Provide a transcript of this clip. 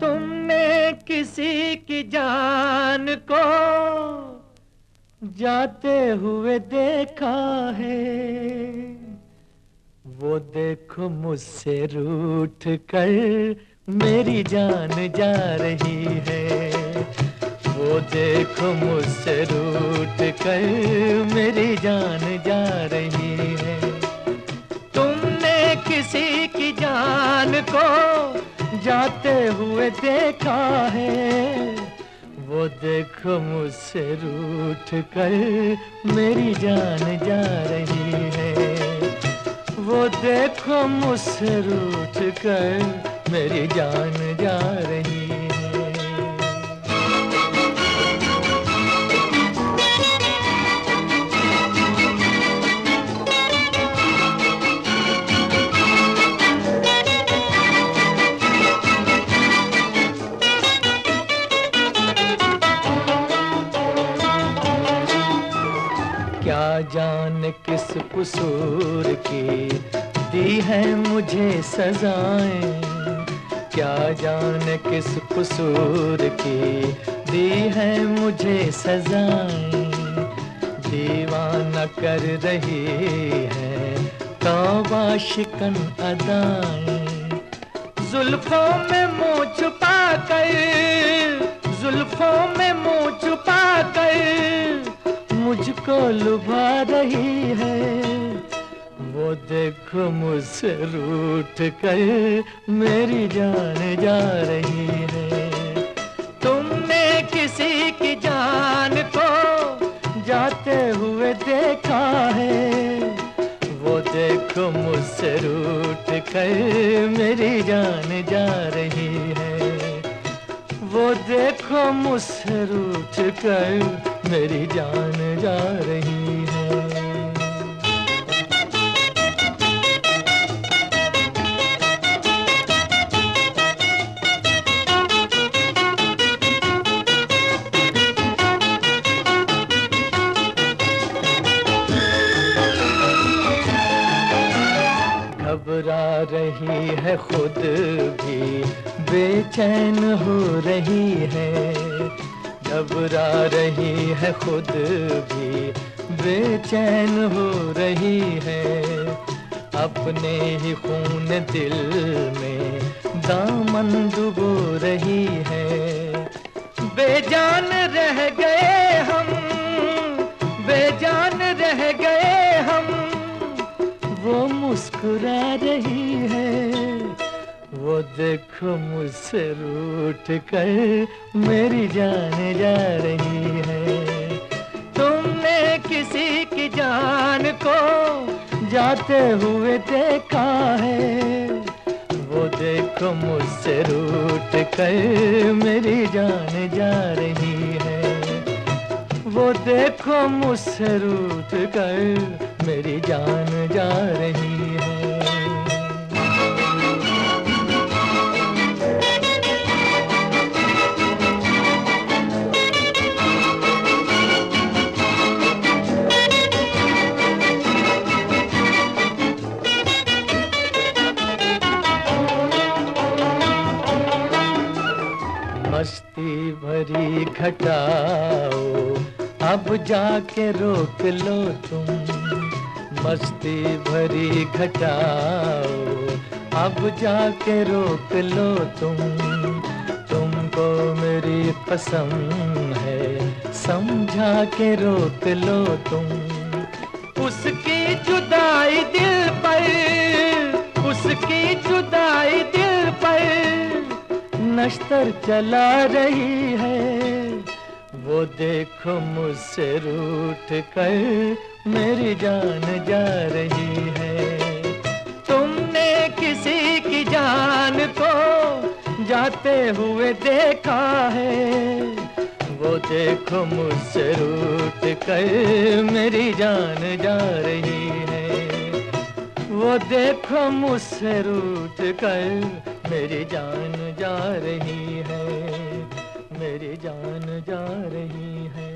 तुमने किसी की जान को जाते हुए देखा है। वो देखो मुझसे रूठ कर मेरी जान जा रही है। वो देखो मुझसे रूठ कर मेरी जान जा रही है। तुमने किसी की जान को जाते हुए देखा है। वो देखो मुझसे रूठ कर मेरी जान जा रही है। वो देखो मुझसे रूठ कर मेरी जान जा रही क्या जान किस कसूर की दी है मुझे सजाएँ? जान किस कसूर की? दी है मुझे सजाएँ दीवाना कर रही है तौबा शिकन अदाएँ जुल्फों में मुँह छुपा कर, जुल्फों में मुँह छुपा कर, मुझको लुभा रही है। देखो मुझसे रूठ कर, मेरी जान जा रही है। तुमने किसी की जान को जाते हुए देखा है। वो देखो मुझसे रूठ कर, मेरी जान जा रही है। वो देखो मुझसे रूठ कर, मेरी जान जा रही है घबरा रही है खुद भी। बेचैन हो रही है। घबरा रही है खुद भी। बेचैन हो रही है। अपने ही खून दिल में दामन डुबो रही है। बेजान रह गए हम मुस्कुरा रही है। वो देखो मुझसे रूठ कर मेरी जान जा रही है। तुमने किसी की जान को जाते हुए देखा है। वो देखो मुझसे रूठ कर मेरी जान जा रही है। वो देखो मुझसे रूठ कर मेरी जान जा रही है। मस्ती भरी घटाओ अब जाके रोक लो तुम, मस्ती भरी घटाओ। अब जाके रोक लो तुम, तुमको मेरी कसम है, समझा के रोक लो तुम। उसकी जुदाई दिल पर, उसकी जुदाई दिल पर, नश्तर चला रही है। देखो मुझसे रूठ कर, मेरी जान जा रही है। तुमने किसी की जान को जाते हुए देखा है। वो देखो मुझसे रूठ कर, मेरी जान जा रही है। वो देखो मुझसे रूठ कर, मेरी जान जा रही है। मेरी जान जा रही है।